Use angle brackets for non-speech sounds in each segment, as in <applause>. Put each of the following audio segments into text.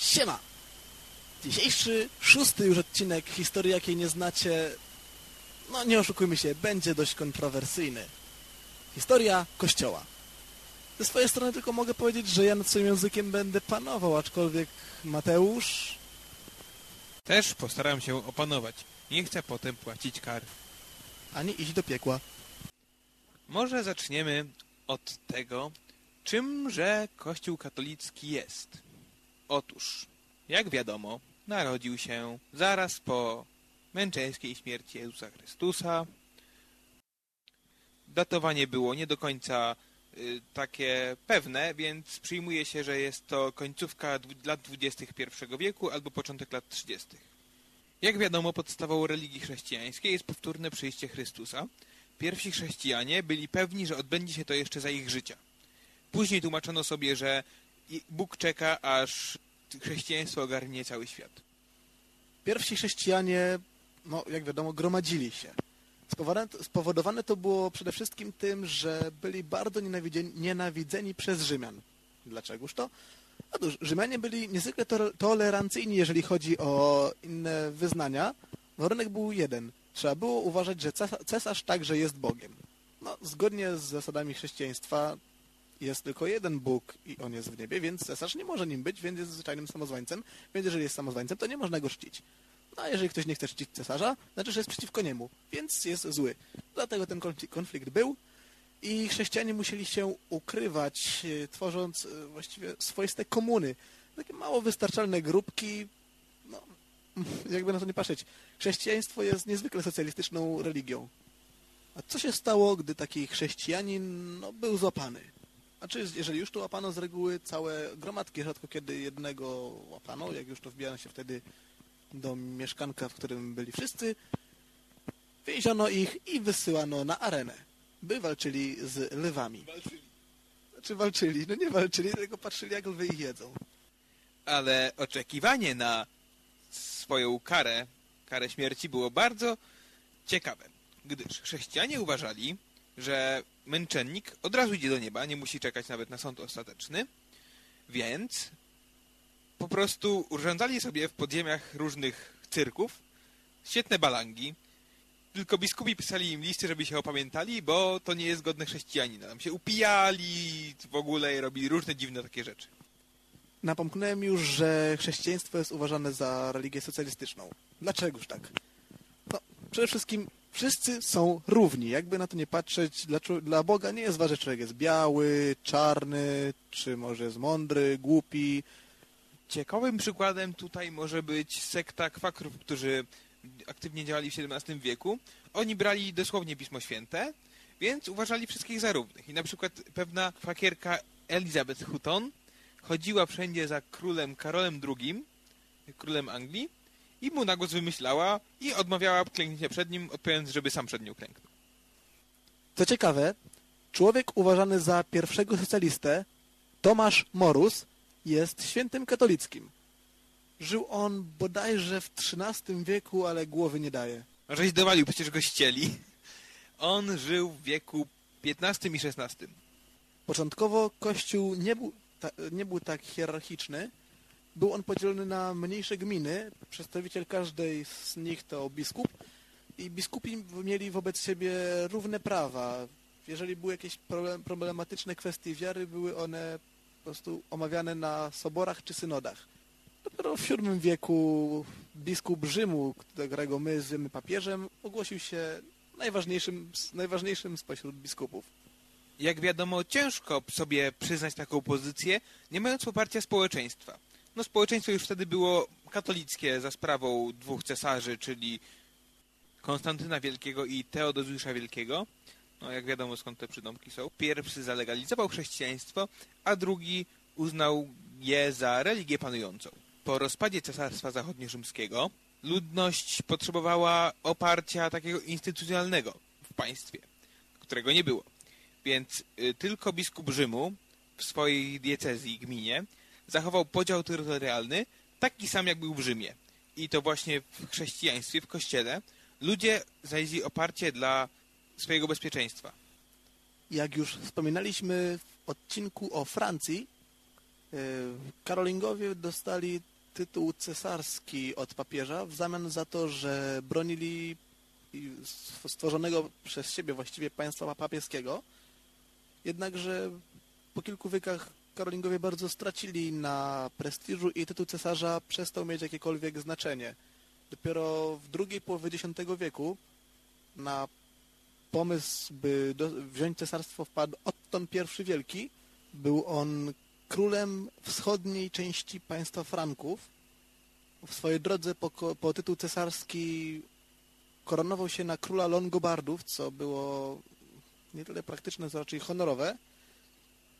Siema! Dzisiejszy, szósty już odcinek historii, jakiej nie znacie, no nie oszukujmy się, będzie dość kontrowersyjny. Historia Kościoła. Ze swojej strony tylko mogę powiedzieć, że ja nad swoim językiem będę panował, aczkolwiek Mateusz... Też postaram się opanować. Nie chcę potem płacić kar. ani iść do piekła. Może zaczniemy od tego, czymże Kościół katolicki jest. Otóż, jak wiadomo, narodził się zaraz po męczeńskiej śmierci Jezusa Chrystusa. Datowanie było nie do końca y, takie pewne, więc przyjmuje się, że jest to końcówka lat 21 wieku albo początek lat 30. Jak wiadomo, podstawą religii chrześcijańskiej jest powtórne przyjście Chrystusa. Pierwsi chrześcijanie byli pewni, że odbędzie się to jeszcze za ich życia. Później tłumaczono sobie, że Bóg czeka, aż chrześcijaństwo ogarnie cały świat. Pierwsi chrześcijanie, no jak wiadomo, gromadzili się. Spowodowane, to było przede wszystkim tym, że byli bardzo nienawidzeni, przez Rzymian. Dlaczegoż to? Otóż Rzymianie byli niezwykle tole- tolerancyjni, jeżeli chodzi o inne wyznania. Warunek był jeden. Trzeba było uważać, że cesa- cesarz także jest Bogiem. No, zgodnie z zasadami chrześcijaństwa jest tylko jeden Bóg i on jest w niebie, więc cesarz nie może nim być, więc jest zwyczajnym samozwańcem, więc jeżeli jest samozwańcem, to nie można go czcić. No a jeżeli ktoś nie chce czcić cesarza, znaczy, że jest przeciwko niemu, więc jest zły. Dlatego ten konfli- konflikt był i chrześcijanie musieli się ukrywać, e, tworząc e, właściwie swoiste komuny. Takie mało wystarczalne grupki, no, <laughs> jakby na to nie patrzeć. Chrześcijaństwo jest niezwykle socjalistyczną religią. A co się stało, gdy taki chrześcijanin no, był złapany? Znaczy, jeżeli już to łapano z reguły całe gromadki, rzadko kiedy jednego łapano, jak już to wbijano się wtedy do mieszkanka, w którym byli wszyscy, więziono ich i wysyłano na arenę, by walczyli z lwami. Walczyli. Znaczy walczyli, no nie walczyli, tylko patrzyli jak lwy ich jedzą. Ale oczekiwanie na swoją karę, karę śmierci było bardzo ciekawe, gdyż chrześcijanie uważali, że męczennik od razu idzie do nieba, nie musi czekać nawet na sąd ostateczny, więc po prostu urządzali sobie w podziemiach różnych cyrków świetne balangi, tylko biskupi pisali im listy, żeby się opamiętali, bo to nie jest godne chrześcijanina. Tam się upijali w ogóle i robili różne dziwne takie rzeczy. Napomknąłem już, że chrześcijaństwo jest uważane za religię socjalistyczną. Dlaczegoż tak? No, przede wszystkim wszyscy są równi. Jakby na to nie patrzeć, dla, dla Boga nie jest ważne, czy człowiek jest biały, czarny, czy może jest mądry, głupi. Ciekawym przykładem tutaj może być sekta kwakrów, którzy aktywnie działali w XVII wieku. Oni brali dosłownie Pismo Święte, więc uważali wszystkich za równych. I na przykład pewna kwakierka Elizabeth Hutton chodziła wszędzie za królem Karolem II, królem Anglii, i mu na głos wymyślała i odmawiała klęknięcia przed nim, odpowiadając, żeby sam przed nią klęknął. Co ciekawe, człowiek uważany za pierwszego socjalistę, Tomasz Morus, jest świętym katolickim. Żył on bodajże w XIII wieku, ale głowy nie daje. Żeś dowalił, przecież go ścieli. On żył w wieku XV i XVI. Początkowo Kościół nie był, ta, nie był tak hierarchiczny. Był on podzielony na mniejsze gminy. Przedstawiciel każdej z nich to biskup. I biskupi mieli wobec siebie równe prawa. Jeżeli były jakieś problem, problematyczne kwestie wiary, były one po prostu omawiane na soborach czy synodach. Dopiero w VII wieku biskup Rzymu, którego my zwiemy papieżem, ogłosił się najważniejszym, najważniejszym spośród biskupów. Jak wiadomo, ciężko sobie przyznać taką pozycję, nie mając poparcia społeczeństwa. No społeczeństwo już wtedy było katolickie za sprawą dwóch cesarzy, czyli Konstantyna Wielkiego i Teodozjusza Wielkiego. No jak wiadomo skąd te przydomki są. Pierwszy zalegalizował chrześcijaństwo, a drugi uznał je za religię panującą. Po rozpadzie Cesarstwa Zachodniorzymskiego ludność potrzebowała oparcia takiego instytucjonalnego w państwie, którego nie było. Więc y, tylko biskup Rzymu w swojej diecezji, gminie, zachował podział terytorialny taki sam, jak był w Rzymie. I to właśnie w chrześcijaństwie, w kościele, ludzie znaleźli oparcie dla swojego bezpieczeństwa. Jak już wspominaliśmy w odcinku o Francji, Karolingowie dostali tytuł cesarski od papieża w zamian za to, że bronili stworzonego przez siebie właściwie państwa papieskiego. Jednakże po kilku wiekach Karolingowie bardzo stracili na prestiżu i tytuł cesarza przestał mieć jakiekolwiek znaczenie. Dopiero w drugiej połowie X wieku na pomysł, by do, wziąć cesarstwo wpadł Otton I Wielki. Był on królem wschodniej części państwa Franków. W swojej drodze po, po tytuł cesarski koronował się na króla Longobardów, co było nie tyle praktyczne, co raczej honorowe,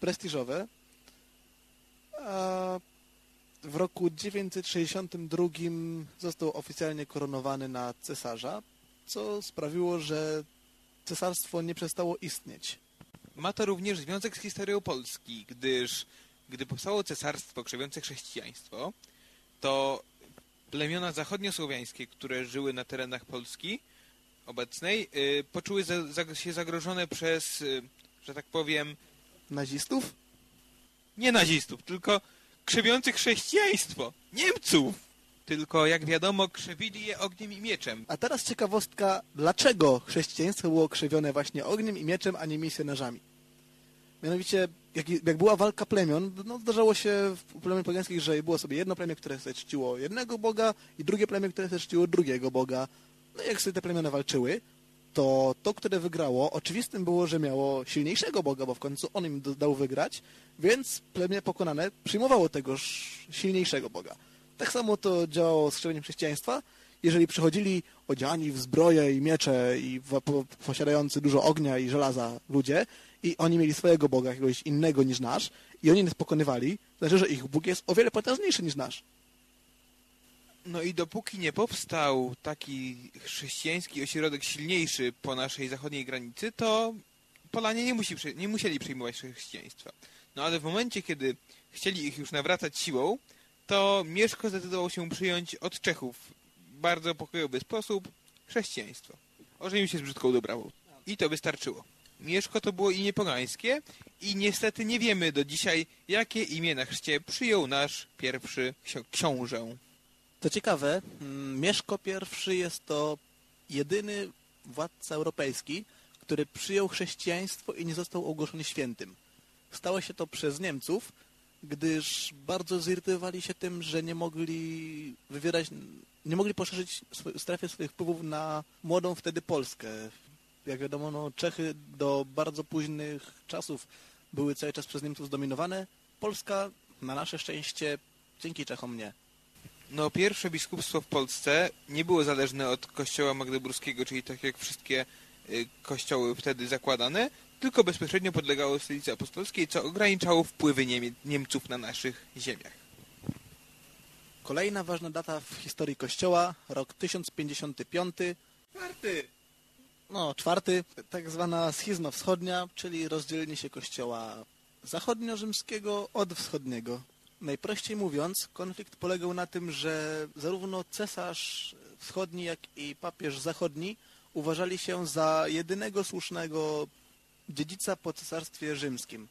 prestiżowe. A w roku 962 został oficjalnie koronowany na cesarza, co sprawiło, że cesarstwo nie przestało istnieć. Ma to również związek z historią Polski, gdyż gdy powstało cesarstwo krzewiące chrześcijaństwo, to plemiona zachodniosłowiańskie, które żyły na terenach Polski obecnej, y, poczuły się zagrożone przez, y, że tak powiem... Nazistów? Nie nazistów, tylko krzewiących chrześcijaństwo. Niemców! Tylko, jak wiadomo, krzewili je ogniem i mieczem. A teraz ciekawostka, dlaczego chrześcijaństwo było krzewione właśnie ogniem i mieczem, a nie misjonarzami? Mianowicie, jak, jak była walka plemion, no zdarzało się w plemion pogańskich, że było sobie jedno plemię, które sobie czciło jednego boga i drugie plemię, które sobie czciło drugiego boga. No i jak sobie te plemiona walczyły, to to, które wygrało, oczywistym było, że miało silniejszego boga, bo w końcu on im dał wygrać, więc plemię pokonane przyjmowało tegoż silniejszego boga. Tak samo to działało z krzewieniem chrześcijaństwa. Jeżeli przychodzili odziani w zbroje i miecze i posiadający dużo ognia i żelaza ludzie i oni mieli swojego Boga, jakiegoś innego niż nasz i oni nas pokonywali, znaczy, że ich Bóg jest o wiele potężniejszy niż nasz. No i dopóki nie powstał taki chrześcijański ośrodek silniejszy po naszej zachodniej granicy, to Polanie nie, musi, nie musieli przyjmować chrześcijaństwa. No ale w momencie, kiedy chcieli ich już nawracać siłą, to Mieszko zdecydował się przyjąć od Czechów w bardzo pokojowy sposób chrześcijaństwo. Ożenił się z brzydką dobrawą. I to wystarczyło. Mieszko to było imię pogańskie i niestety nie wiemy do dzisiaj, jakie imię na chrzcie przyjął nasz pierwszy książę. To ciekawe, mm, Mieszko I jest to jedyny władca europejski, który przyjął chrześcijaństwo i nie został ogłoszony świętym. Stało się to przez Niemców, gdyż bardzo zirytowali się tym, że nie mogli wywierać, nie mogli poszerzyć strefy swoich wpływów na młodą wtedy Polskę. Jak wiadomo, no, Czechy do bardzo późnych czasów były cały czas przez Niemców zdominowane. Polska, na nasze szczęście, dzięki Czechom nie. No, pierwsze biskupstwo w Polsce nie było zależne od kościoła magdeburskiego, czyli tak jak wszystkie y, kościoły wtedy zakładane, tylko bezpośrednio podlegało stolicy apostolskiej, co ograniczało wpływy Niemie Niemców na naszych ziemiach. Kolejna ważna data w historii Kościoła, rok 1055. Czwarty! No, czwarty, tak zwana schizma wschodnia, czyli rozdzielenie się Kościoła zachodnio-rzymskiego od wschodniego. Najprościej mówiąc, konflikt polegał na tym, że zarówno cesarz wschodni, jak i papież zachodni uważali się za jedynego słusznego dziedzica po cesarstwie rzymskim.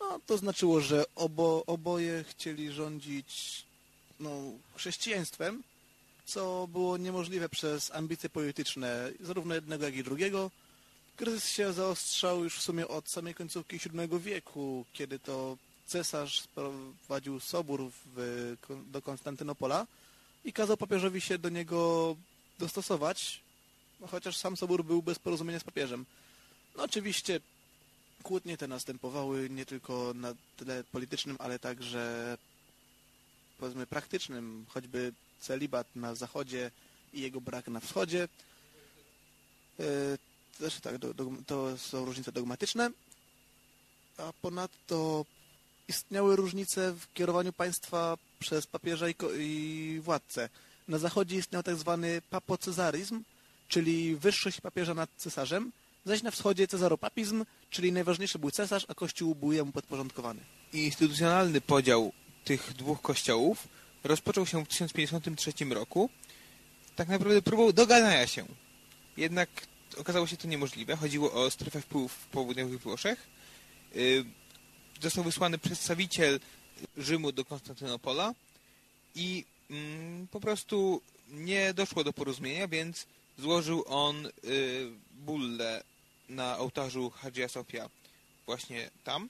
No, to znaczyło, że obo, oboje chcieli rządzić no, chrześcijaństwem, co było niemożliwe przez ambicje polityczne zarówno jednego, jak i drugiego. Kryzys się zaostrzał już w sumie od samej końcówki VII wieku, kiedy to cesarz sprowadził sobór w, do Konstantynopola i kazał papieżowi się do niego dostosować, no, chociaż sam sobór był bez porozumienia z papieżem. No oczywiście kłótnie te następowały nie tylko na tle politycznym, ale także powiedzmy praktycznym, choćby celibat na zachodzie i jego brak na wschodzie. Zresztą tak, to są różnice dogmatyczne, a ponadto istniały różnice w kierowaniu państwa przez papieża i, i władcę. Na zachodzie istniał tak zwany papocezaryzm, czyli wyższość papieża nad cesarzem, zaś na wschodzie cezaropapizm, czyli najważniejszy był cesarz, a kościół był jemu podporządkowany. Instytucjonalny podział tych dwóch kościołów rozpoczął się w 1053 roku, tak naprawdę próbą dogadania się. Jednak okazało się to niemożliwe. Chodziło o strefę wpływów w południowych Włoszech. Został wysłany przedstawiciel Rzymu do Konstantynopola i mm, po prostu nie doszło do porozumienia, więc złożył on y, bullę na ołtarzu Hagia Sofia właśnie tam,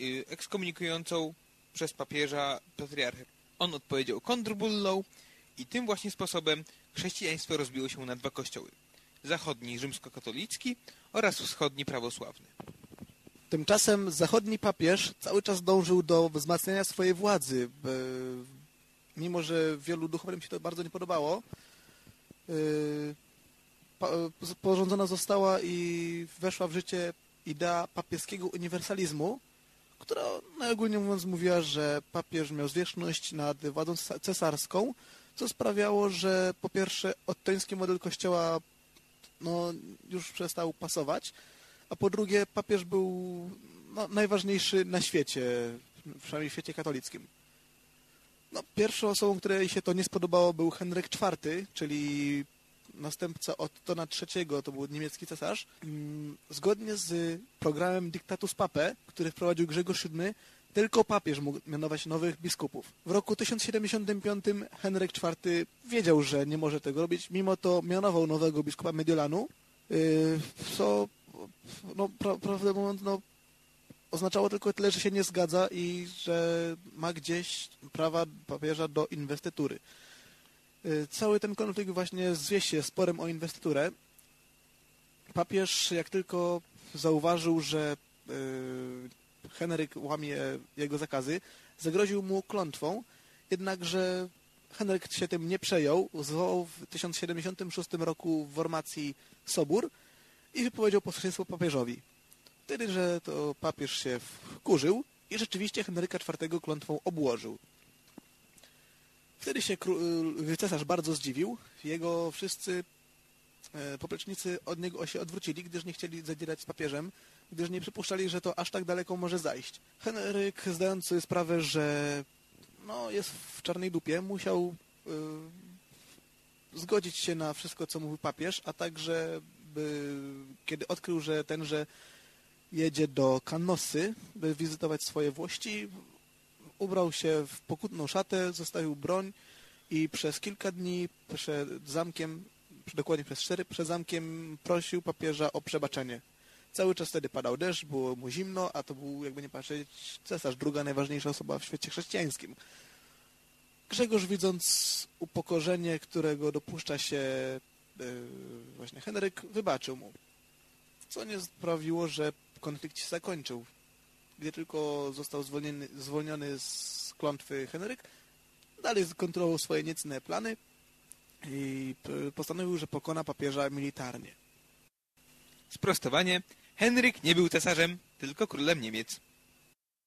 y, ekskomunikującą przez papieża patriarchę. On odpowiedział kontrbullą i tym właśnie sposobem chrześcijaństwo rozbiło się na dwa kościoły. Zachodni rzymskokatolicki oraz wschodni prawosławny. Tymczasem zachodni papież cały czas dążył do wzmacniania swojej władzy. Mimo, że wielu duchownym się to bardzo nie podobało, y, porządzona została i weszła w życie idea papieskiego uniwersalizmu, która najogólniej mówiąc mówiła, że papież miał zwierzchność nad władzą cesarską, co sprawiało, że po pierwsze ottoński model kościoła no, już przestał pasować, a po drugie papież był no, najważniejszy na świecie, przynajmniej w świecie katolickim. No, pierwszą osobą, której się to nie spodobało był Henryk IV, czyli następca Ottona III, to był niemiecki cesarz. Mm, zgodnie z programem Dictatus Pape, który wprowadził Grzegorz VII, tylko papież mógł mianować nowych biskupów. W roku 1075 Henryk IV wiedział, że nie może tego robić, mimo to mianował nowego biskupa Mediolanu, y, co no, pra, prawdę mówiąc, no, oznaczało tylko tyle, że się nie zgadza i że ma gdzieś prawa papieża do inwestytury. Y, cały ten konflikt właśnie zwie się sporem o inwestyturę. Papież, jak tylko zauważył, że y, Henryk łamie jego zakazy, zagroził mu klątwą, jednakże Henryk się tym nie przejął, zwołał w 1076 roku w Wormacji sobór i wypowiedział posłuszeństwo papieżowi. Wtedy, że to papież się wkurzył i rzeczywiście Henryka IV klątwą obłożył. Wtedy się y, cesarz bardzo zdziwił. Jego wszyscy e, poplecznicy od niego się odwrócili, gdyż nie chcieli zadzierać z papieżem, gdyż nie przypuszczali, że to aż tak daleko może zajść. Henryk, zdając sobie sprawę, że no, jest w czarnej dupie, musiał y, zgodzić się na wszystko, co mówił papież, a także kiedy odkrył, że tenże jedzie do Kanosy, by wizytować swoje włości, ubrał się w pokutną szatę, zostawił broń i przez kilka dni przed zamkiem, dokładnie przez cztery, przed zamkiem prosił papieża o przebaczenie. Cały czas wtedy padał deszcz, było mu zimno, a to był, jakby nie patrzeć, cesarz, druga najważniejsza osoba w świecie chrześcijańskim. Grzegorz, widząc upokorzenie, którego dopuszcza się właśnie Henryk, wybaczył mu. Co nie sprawiło, że konflikt się zakończył. Gdy tylko został zwolniony, zwolniony z klątwy Henryk, dalej skontrolował swoje niecne plany i postanowił, że pokona papieża militarnie. Sprostowanie. Henryk nie był cesarzem, tylko królem Niemiec.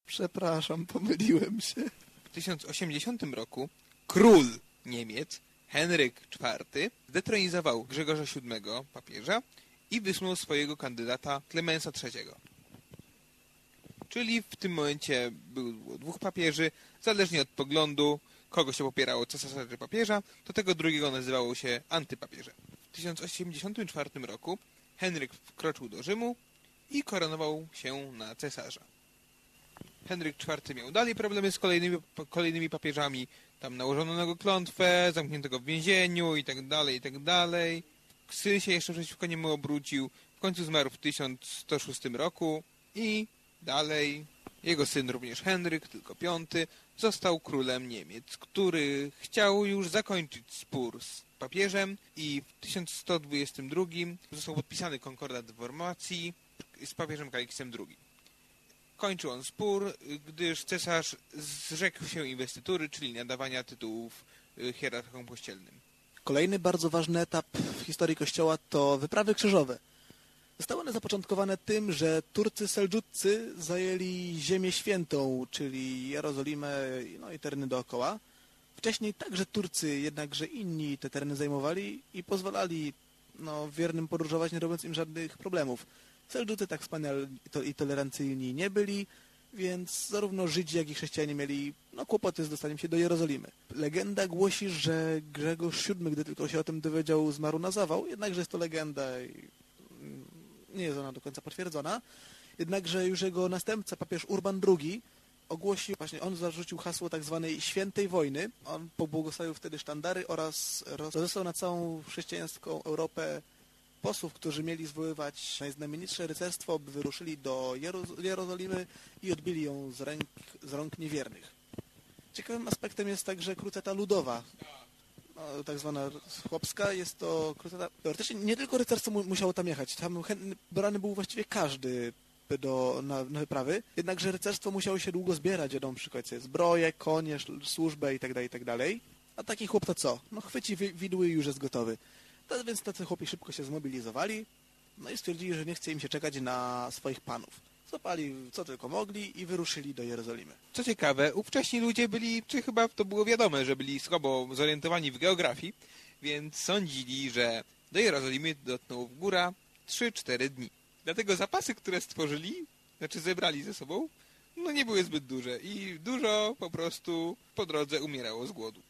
Przepraszam, pomyliłem się. W 1080 roku król Niemiec, Henryk IV, zdetronizował Grzegorza VII, papieża, i wysnuł swojego kandydata Klemensa III. Czyli w tym momencie było dwóch papieży, zależnie od poglądu, kogo się popierało, cesarza czy papieża, to tego drugiego nazywało się antypapieżem. W 1084 roku Henryk wkroczył do Rzymu i koronował się na cesarza. Henryk IV miał dalej problemy z kolejnymi, kolejnymi papieżami. Tam nałożono na go klątwę, zamknięto go w więzieniu i tak dalej, i tak dalej. Syn się jeszcze przeciwko niemu obrócił. W końcu zmarł w 1106 roku i dalej jego syn również Henryk, tylko piąty, został królem Niemiec, który chciał już zakończyć spór z papieżem i w 1122 został podpisany konkordat w Wormacji z papieżem Kaliksem II. Kończył on spór, gdyż cesarz zrzekł się inwestytury, czyli nadawania tytułów y, hierarchom kościelnym. Kolejny bardzo ważny etap w historii Kościoła to wyprawy krzyżowe. Zostały one zapoczątkowane tym, że Turcy Seldżutcy zajęli Ziemię Świętą, czyli Jerozolimę no i tereny dookoła. Wcześniej także Turcy, jednakże inni te tereny zajmowali i pozwalali no, wiernym podróżować, nie robiąc im żadnych problemów. Seldżucy tak wspaniali i tolerancyjni nie byli, więc zarówno Żydzi, jak i chrześcijanie mieli no, kłopoty z dostaniem się do Jerozolimy. Legenda głosi, że Grzegorz VII, gdy tylko się o tym dowiedział, zmarł na zawał, jednakże jest to legenda i nie jest ona do końca potwierdzona. Jednakże już jego następca, papież Urban II, ogłosił, właśnie on zarzucił hasło tak zwanej świętej wojny. On pobłogosławił wtedy sztandary oraz rozesłał na całą chrześcijańską Europę posłów, którzy mieli zwoływać najznamienitsze rycerstwo, by wyruszyli do Jeroz Jerozolimy i odbili ją z, ręk, z rąk niewiernych. Ciekawym aspektem jest także kruceta ludowa, no, tak zwana chłopska. Jest to kruceta... Teoretycznie nie tylko rycerstwo mu musiało tam jechać. Tam brany był właściwie każdy do, na, na wyprawy, jednakże rycerstwo musiało się długo zbierać, wiadomo, przykład sobie zbroję, konie, służbę itd., tak itd. Tak A taki chłop to co? No chwyci widły i już jest gotowy. To, więc tacy chłopi szybko się zmobilizowali, no i stwierdzili, że nie chce im się czekać na swoich panów. Złapali co tylko mogli i wyruszyli do Jerozolimy. Co ciekawe, ówcześni ludzie byli, czy chyba to było wiadome, że byli słabo zorientowani w geografii, więc sądzili, że do Jerozolimy dotknął w góra 3-4 dni. Dlatego zapasy, które stworzyli, znaczy zebrali ze sobą, no nie były zbyt duże i dużo po prostu po drodze umierało z głodu.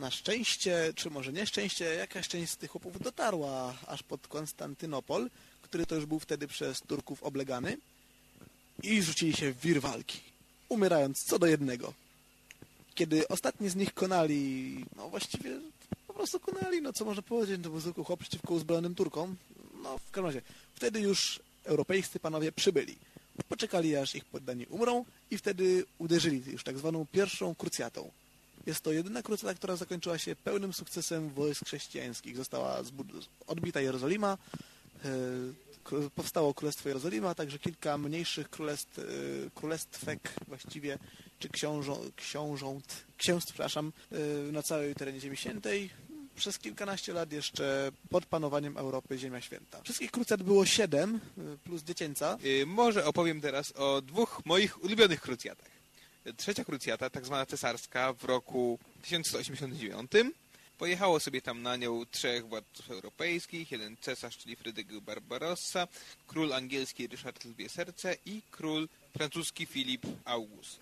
Na szczęście, czy może nieszczęście, jakaś część z tych chłopów dotarła aż pod Konstantynopol, który to już był wtedy przez Turków oblegany i rzucili się w wir walki, umierając co do jednego. Kiedy ostatni z nich konali, no właściwie po prostu konali, no co można powiedzieć, to był zwykły chłop przeciwko uzbrojonym Turkom. No w każdym razie, wtedy już europejscy panowie przybyli. Poczekali aż ich poddani umrą i wtedy uderzyli już tak zwaną pierwszą krucjatą. Jest to jedyna krucjata, która zakończyła się pełnym sukcesem wojsk chrześcijańskich. Została odbita Jerozolima, e, powstało Królestwo Jerozolima, także kilka mniejszych królestw, e, królestwek właściwie, czy książą, książąt, księstw, przepraszam, e, na całej terenie Ziemi Świętej przez kilkanaście lat jeszcze pod panowaniem Europy Ziemia Święta. Wszystkich krucjat było siedem, plus dziecięca. Może opowiem teraz o dwóch moich ulubionych krucjatach. Trzecia krucjata, tak zwana cesarska, w roku 1189 Pojechało sobie tam na nią trzech władców europejskich, jeden cesarz, czyli Fryderyk Barbarossa, król angielski Ryszard Lwie Serce i król francuski Filip August.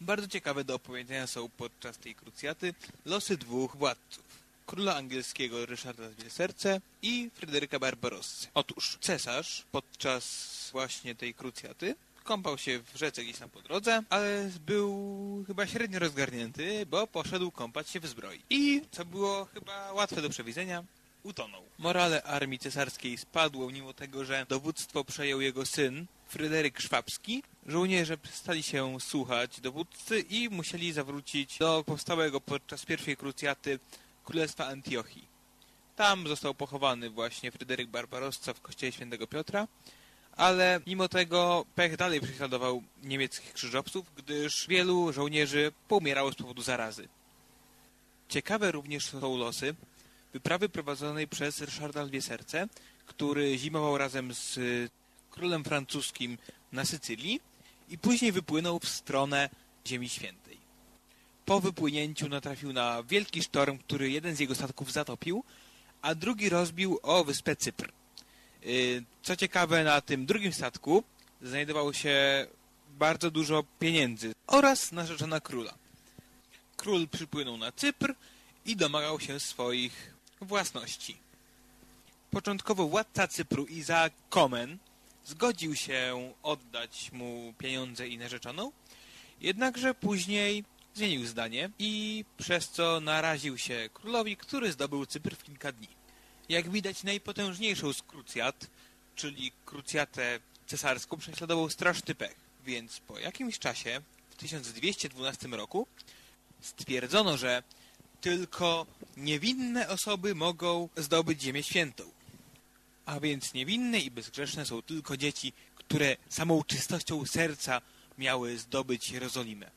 Bardzo ciekawe do opowiedzenia są podczas tej krucjaty losy dwóch władców króla angielskiego Ryszarda Serce i Fryderyka Barbarossy. Otóż cesarz podczas właśnie tej krucjaty kąpał się w rzece gdzieś tam po drodze, ale był chyba średnio rozgarnięty, bo poszedł kąpać się w zbroi. I, co było chyba łatwe do przewidzenia, utonął. Morale armii cesarskiej spadło, mimo tego, że dowództwo przejął jego syn, Fryderyk Szwabski. Żołnierze przestali się słuchać dowódcy i musieli zawrócić do powstałego podczas pierwszej krucjaty Królestwa Antiochii. Tam został pochowany właśnie Fryderyk Barbarossa w kościele świętego Piotra, ale mimo tego pech dalej prześladował niemieckich krzyżowców, gdyż wielu żołnierzy poumierało z powodu zarazy. Ciekawe również są losy wyprawy prowadzonej przez Ryszarda Lwie Serce, który zimował razem z królem francuskim na Sycylii i później wypłynął w stronę Ziemi Świętej po wypłynięciu natrafił na wielki sztorm, który jeden z jego statków zatopił, a drugi rozbił o wyspę Cypr. Y, co ciekawe, na tym drugim statku znajdowało się bardzo dużo pieniędzy oraz narzeczona króla. Król przypłynął na Cypr i domagał się swoich własności. Początkowo władca Cypru Iza Komen zgodził się oddać mu pieniądze i narzeczoną, jednakże później zmienił zdanie i przez co naraził się królowi, który zdobył Cypr w kilka dni. Jak widać najpotężniejszą z krucjat, czyli krucjatę cesarską, prześladował straszny pech, więc po jakimś czasie, w 1212 roku, stwierdzono, że tylko niewinne osoby mogą zdobyć Ziemię Świętą. A więc niewinne i bezgrzeszne są tylko dzieci, które samą czystością serca miały zdobyć Jerozolimę.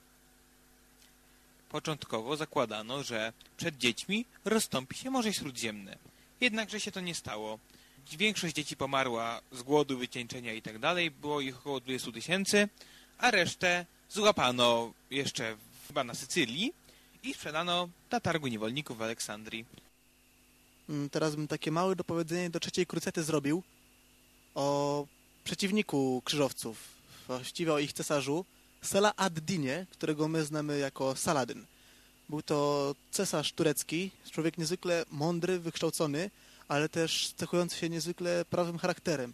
Początkowo zakładano, że przed dziećmi rozstąpi się Morze Śródziemne. Jednakże się to nie stało. Większość dzieci pomarła z głodu, wycieńczenia itd. Tak Było ich około 20 tysięcy, a resztę złapano jeszcze chyba na Sycylii i sprzedano na targu niewolników w Aleksandrii. Mm, teraz bym takie małe dopowiedzenie do trzeciej krucety zrobił o przeciwniku krzyżowców, właściwie o ich cesarzu, Salah ad-Dinie, którego my znamy jako Saladyn. Był to cesarz turecki, człowiek niezwykle mądry, wykształcony, ale też cechujący się niezwykle prawym charakterem.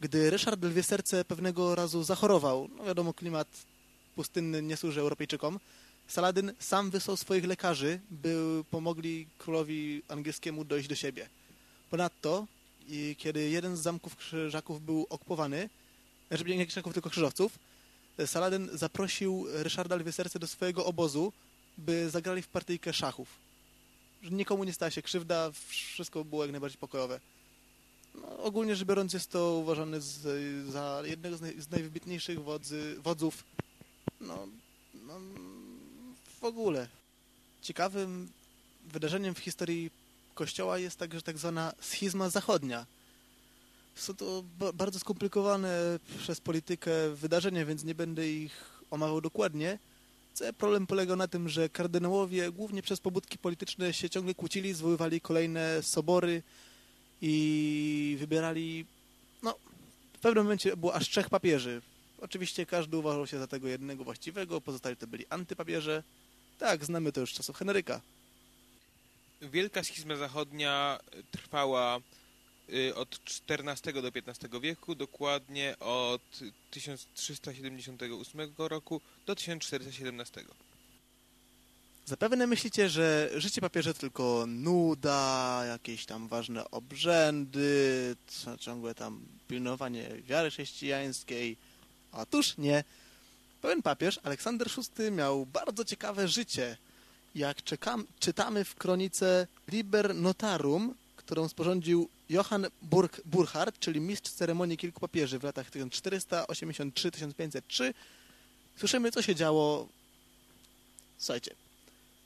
Gdy Ryszard Lwie Serce pewnego razu zachorował, no wiadomo, klimat pustynny nie służy Europejczykom. Saladyn sam wysłał swoich lekarzy, by pomogli królowi angielskiemu dojść do siebie. Ponadto, kiedy jeden z zamków krzyżaków był okupowany, znaczy nie krzyżaków, tylko krzyżowców, Saladyn zaprosił Ryszarda Lwie Serce do swojego obozu, by zagrali w partyjkę szachów. Że nikomu nie stała się krzywda, wszystko było jak najbardziej pokojowe. No, ogólnie rzecz biorąc jest to uważane z, za jednego z, naj, z najwybitniejszych wodzy, wodzów no, no, w ogóle. Ciekawym wydarzeniem w historii Kościoła jest także tak zwana schizma zachodnia. Są to bardzo skomplikowane przez politykę wydarzenia, więc nie będę ich omawiał dokładnie. Problem polegał na tym, że kardynałowie głównie przez pobudki polityczne się ciągle kłócili, zwoływali kolejne sobory i wybierali, no, w pewnym momencie było aż trzech papieży. Oczywiście każdy uważał się za tego jednego właściwego, pozostali to byli antypapieże. Tak, znamy to już z czasów Henryka. Wielka schizma zachodnia trwała od XIV do XV wieku, dokładnie od 1378 roku do 1417. Zapewne myślicie, że życie papieża tylko nuda, jakieś tam ważne obrzędy, ciągłe tam pilnowanie wiary chrześcijańskiej. Otóż nie. Pewien papież, Aleksander VI, miał bardzo ciekawe życie. Jak czekam, czytamy w kronice Liber Notarum, którą sporządził Johann Burg, Burchard, czyli mistrz ceremonii kilku papieży w latach 1483-1503, słyszymy, co się działo. Słuchajcie.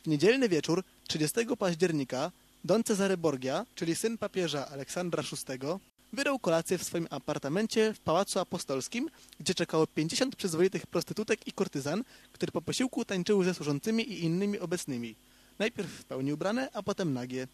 W niedzielny wieczór, 30 października, Don Cezary Borgia, czyli syn papieża Aleksandra VI, wydał kolację w swoim apartamencie w Pałacu Apostolskim, gdzie czekało 50 przyzwoitych prostytutek i kurtyzan, które po posiłku tańczyły ze służącymi i innymi obecnymi. Najpierw w pełni ubrane, a potem nagie.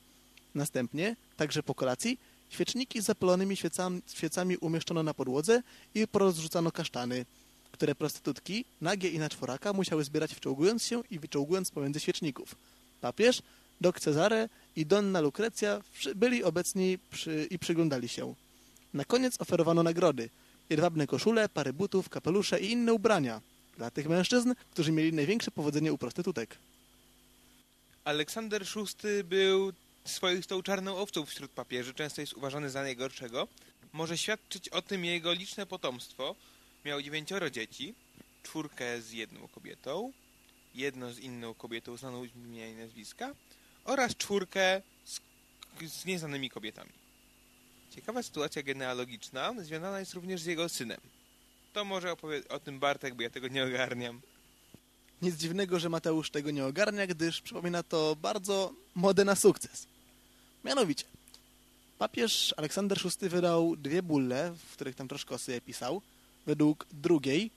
Następnie, także po kolacji, świeczniki z zapalonymi świecami, świecami umieszczono na podłodze i porozrzucano kasztany, które prostytutki, nagie i na czworaka, musiały zbierać wczołgując się i wyczołgując pomiędzy świeczników. Papież, dok Cezare i Donna Lucrecja byli obecni przy, i przyglądali się. Na koniec oferowano nagrody. Jedwabne koszule, pary butów, kapelusze i inne ubrania. Dla tych mężczyzn, którzy mieli największe powodzenie u prostytutek. Aleksander VI był swoistą czarną owcą wśród papieży, często jest uważany za najgorszego. Może świadczyć o tym jego liczne potomstwo. Miał dziewięcioro dzieci, czwórkę z jedną kobietą, jedno z inną kobietą znaną z imienia i nazwiska oraz czwórkę z, z nieznanymi kobietami. Ciekawa sytuacja genealogiczna związana jest również z jego synem. To może opowie o tym Bartek, bo ja tego nie ogarniam. Nic dziwnego, że Mateusz tego nie ogarnia, gdyż przypomina to bardzo modę na sukces. Mianowicie, papież Aleksander VI wydał dwie bulle, w których tam troszkę o sobie pisał. Według drugiej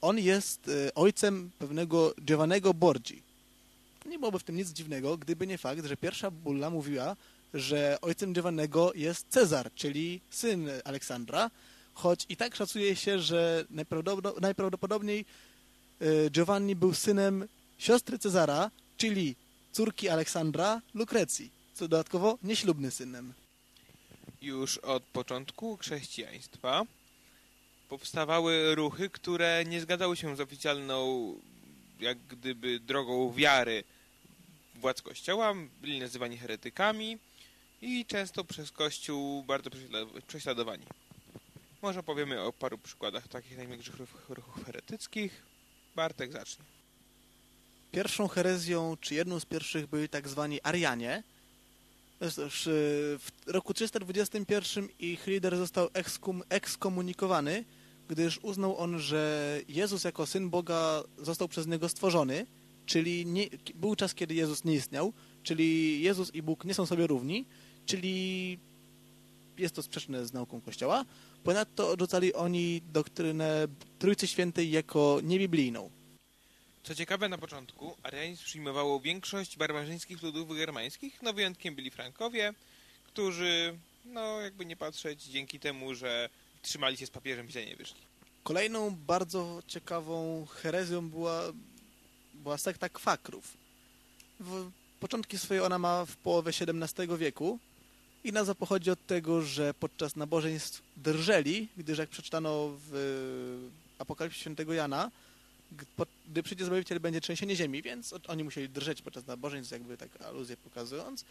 on jest y, ojcem pewnego Giovannego Borgi. Nie byłoby w tym nic dziwnego, gdyby nie fakt, że pierwsza bulla mówiła, że ojcem Giovannego jest Cezar, czyli syn Aleksandra, choć i tak szacuje się, że najprawdopodobniej y, Giovanni był synem siostry Cezara, czyli córki Aleksandra, Lukrecji, co dodatkowo nieślubny synem. Już od początku chrześcijaństwa powstawały ruchy, które nie zgadzały się z oficjalną jak gdyby drogą wiary władz Kościoła, byli nazywani heretykami i często przez Kościół bardzo prześladowani. Może powiemy o paru przykładach takich największych ruchów heretyckich. Bartek zacznie. Pierwszą herezją, czy jedną z pierwszych byli tak zwani Arianie. W roku 321 ich lider został ekskum, ekskomunikowany, gdyż uznał on, że Jezus jako Syn Boga został przez Niego stworzony, czyli nie, był czas, kiedy Jezus nie istniał, czyli Jezus i Bóg nie są sobie równi, czyli jest to sprzeczne z nauką Kościoła. Ponadto odrzucali oni doktrynę Trójcy Świętej jako niebiblijną. Co ciekawe, na początku arianizm przyjmowało większość barbarzyńskich ludów germańskich, no wyjątkiem byli Frankowie, którzy, no jakby nie patrzeć, dzięki temu, że trzymali się z papieżem, źle nie wyszli. Kolejną bardzo ciekawą herezją była, była sekta kwakrów. W początki swoje ona ma w połowie XVII wieku i nazwa pochodzi od tego, że podczas nabożeństw drżeli, gdyż jak przeczytano w Apokalipsie Świętego Jana, Gdy przyjdzie Zbawiciel, będzie trzęsienie ziemi, więc oni musieli drżeć podczas nabożeństw, jakby tak aluzję pokazując.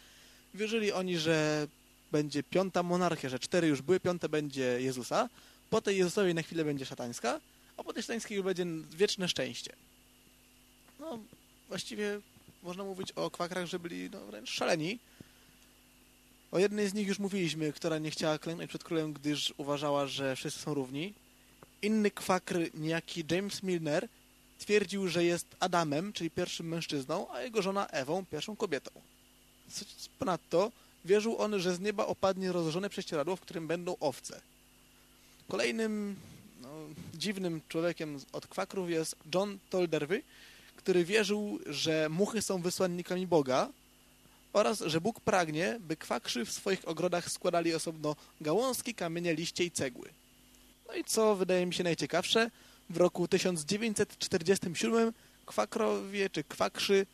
Wierzyli oni, że będzie piąta monarchia, że cztery już były, piąte będzie Jezusa, po tej Jezusowej na chwilę będzie szatańska, a po tej szatańskiej będzie wieczne szczęście. No, właściwie można mówić o kwakrach, że byli no, wręcz szaleni. O jednej z nich już mówiliśmy, która nie chciała klęknąć przed królem, gdyż uważała, że wszyscy są równi. Inny kwakr, niejaki James Milner, twierdził, że jest Adamem, czyli pierwszym mężczyzną, a jego żona Ewą, pierwszą kobietą. Ponadto wierzył on, że z nieba opadnie rozłożone prześcieradło, w którym będą owce. Kolejnym no, dziwnym człowiekiem od kwakrów jest John Tolderwy, który wierzył, że muchy są wysłannikami Boga oraz, że Bóg pragnie, by kwakrzy w swoich ogrodach składali osobno gałązki, kamienie, liście i cegły. No i co wydaje mi się najciekawsze, w roku 1947 kwakrowie czy kwakrzy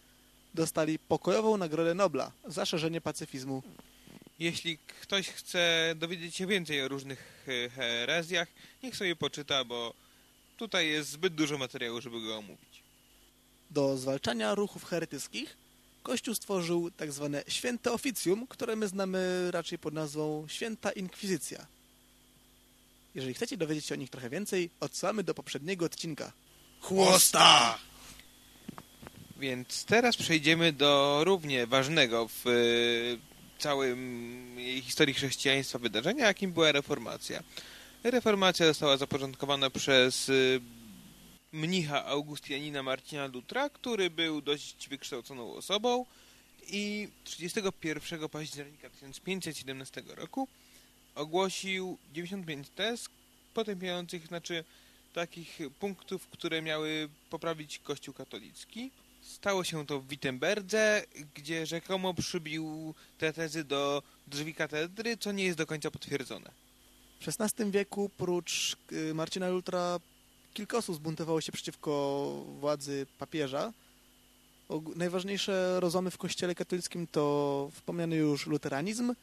dostali pokojową Nagrodę Nobla za szerzenie pacyfizmu. Jeśli ktoś chce dowiedzieć się więcej o różnych e, herezjach, niech sobie poczyta, bo tutaj jest zbyt dużo materiału, żeby go omówić. Do zwalczania ruchów heretyckich Kościół stworzył tak zwane święte oficjum, które my znamy raczej pod nazwą Święta Inkwizycja. Jeżeli chcecie dowiedzieć się o nich trochę więcej, odsyłamy do poprzedniego odcinka. Chłosta! Więc teraz przejdziemy do równie ważnego w e, całym historii chrześcijaństwa wydarzenia, jakim była reformacja. Reformacja została zapoczątkowana przez e, mnicha Augustianina Marcina Lutra, który był dość wykształconą osobą i 31 października 1517 roku ogłosił 95 tez potępiających, znaczy takich punktów, które miały poprawić Kościół katolicki. Stało się to w Wittenberdze, gdzie rzekomo przybił te tezy do drzwi katedry, co nie jest do końca potwierdzone. W XVI wieku, prócz y, Marcina Lutra, kilka osób zbuntowało się przeciwko władzy papieża. Najważniejsze rozłamy w kościele katolickim to wspomniany już luteranizm,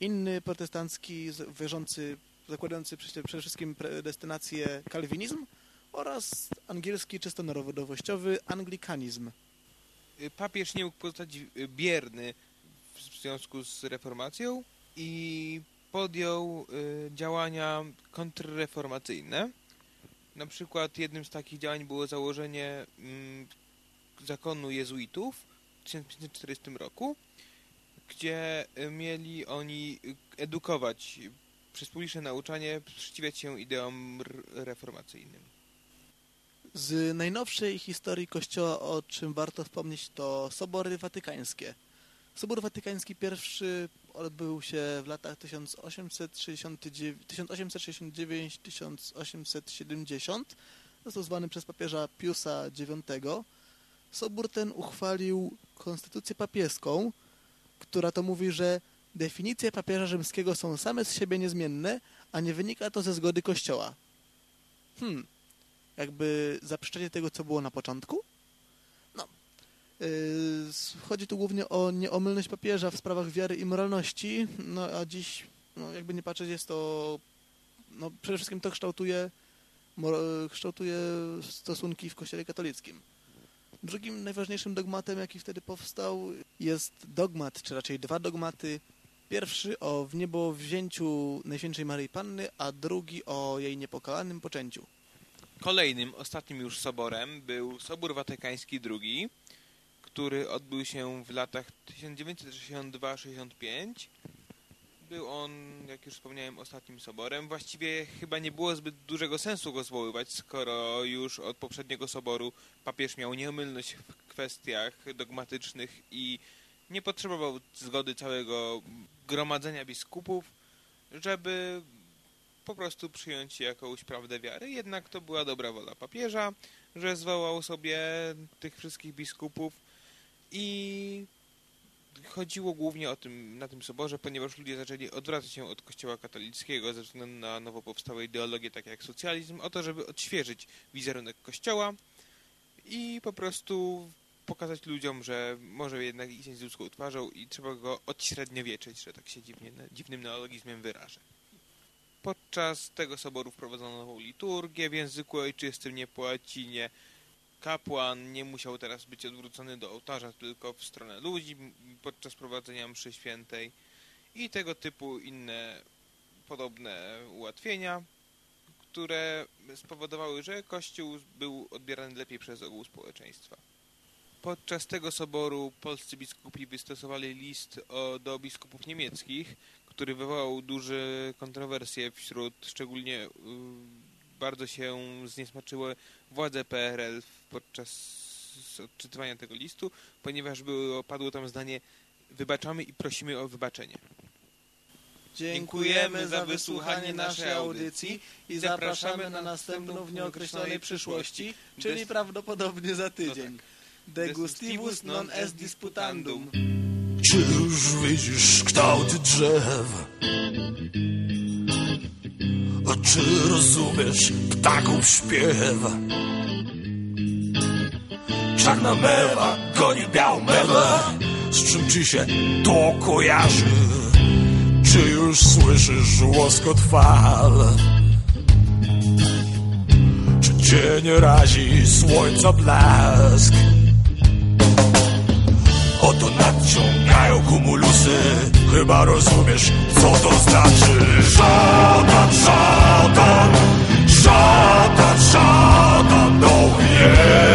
inny protestancki wierzący, zakładający przede wszystkim predestynację kalwinizm oraz angielski czysto narodowościowy anglikanizm. Y, Papież nie mógł pozostać bierny w związku z reformacją i podjął y, działania kontrreformacyjne. Na przykład jednym z takich działań było założenie mm, zakonu jezuitów w 1540 roku, gdzie y, mieli oni edukować przez publiczne nauczanie, sprzeciwiać się ideom reformacyjnym. Z najnowszej historii Kościoła, o czym warto wspomnieć, to Sobory Watykańskie. Sobór Watykański I odbył się w latach 1869-1870. Został zwany przez papieża Piusa IX. Sobór ten uchwalił konstytucję papieską, która to mówi, że definicje papieża rzymskiego są same z siebie niezmienne, a nie wynika to ze zgody Kościoła. Hmm, jakby zaprzeczenie tego, co było na początku? No. Yy, chodzi tu głównie o nieomylność papieża w sprawach wiary i moralności, no a dziś, no, jakby nie patrzeć, jest to, no przede wszystkim to kształtuje, kształtuje stosunki w kościele katolickim. Drugim najważniejszym dogmatem, jaki wtedy powstał, jest dogmat, czy raczej dwa dogmaty. Pierwszy o wniebowzięciu Najświętszej Maryi Panny, a drugi o jej niepokalanym poczęciu. Kolejnym, ostatnim już soborem był Sobór Watykański II, który odbył się w latach 1962-65. Był on, jak już wspomniałem, ostatnim soborem. Właściwie chyba nie było zbyt dużego sensu go zwoływać, skoro już od poprzedniego soboru papież miał nieomylność w kwestiach dogmatycznych i nie potrzebował zgody całego gromadzenia biskupów, żeby po prostu przyjąć jakąś prawdę wiary. Jednak to była dobra wola papieża, że zwołał sobie tych wszystkich biskupów i chodziło głównie o tym na tym soborze, ponieważ ludzie zaczęli odwracać się od kościoła katolickiego ze względu na nowo powstałe ideologie, takie jak socjalizm, o to, żeby odświeżyć wizerunek kościoła i po prostu pokazać ludziom, że może jednak istnieć z ludzką twarzą i trzeba go odśredniowieczyć, że tak się dziwnie, dziwnym neologizmem wyrażę. Podczas tego soboru wprowadzono nową liturgię w języku ojczystym, nie po łacinie. Kapłan nie musiał teraz być odwrócony do ołtarza, tylko w stronę ludzi podczas prowadzenia mszy świętej i tego typu inne podobne ułatwienia, które spowodowały, że Kościół był odbierany lepiej przez ogół społeczeństwa. Podczas tego soboru polscy biskupi wystosowali list do biskupów niemieckich, który wywołał duże kontrowersje wśród, szczególnie y, bardzo się zniesmaczyły władze PRL podczas odczytywania tego listu, ponieważ było, padło tam zdanie wybaczamy i prosimy o wybaczenie. Dziękujemy za wysłuchanie naszej audycji i zapraszamy na następną w nieokreślonej przyszłości, czyli prawdopodobnie za tydzień. Degustivus non est disputandum. Czy już widzisz kształt drzew? Czy rozumiesz ptaków śpiew? Czarna mewa goni białą mewę Z czym ci się to kojarzy? Czy już słyszysz łoskot fal? Czy cię razi słońca blask? to nadciągają kumulusy. Chyba rozumiesz, co to znaczy. Szatan, szatan, szatan, szatan, no yeah